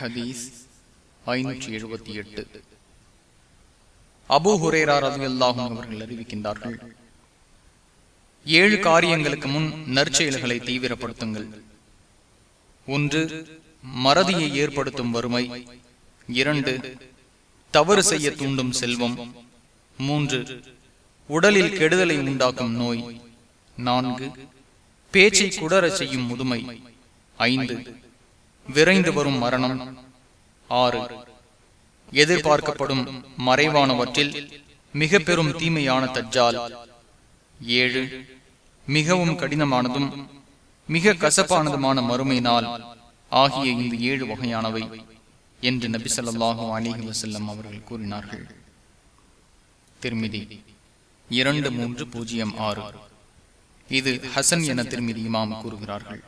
ஹதீஸ் ஐநூற்றி எழுபத்தி எட்டு. அபு ஹுரேரா ரவி அல்லாஹும் அவர்கள் அறிவிக்கின்றார்கள் ஏழு காரியங்களுக்கு முன் நற்செயல்களை தீவிரப்படுத்துங்கள். ஒன்று மறதியை ஏற்படுத்தும் வறுமை. இரண்டு தவறு செய்ய தூண்டும் செல்வம். மூன்று உடலில் கெடுதலை உண்டாக்கும் நோய். நான்கு பேச்சை குடரச் செய்யும் முதுமை. ஐந்து விரைந்து வரும் மரணம். ஆறு. எதிர்பார்க்கப்படும் மறைவானவற்றில் மிக பெரும் தீமையான தஜ்ஜால். ஏழு. மிகவும் கடினமானதும் மிக கசப்பானதுமான மறுமை நாள் ஆகிய இந்த ஏழு வகையானவை என்று நபி சொல்லாஹு அலிஹி வசல்லம் அவர்கள் கூறினார்கள். திருமிதி. இரண்டு மூன்று பூஜ்ஜியம் ஆறு. இது ஹசன் என திருமிதி இமாம் கூறுகிறார்கள்.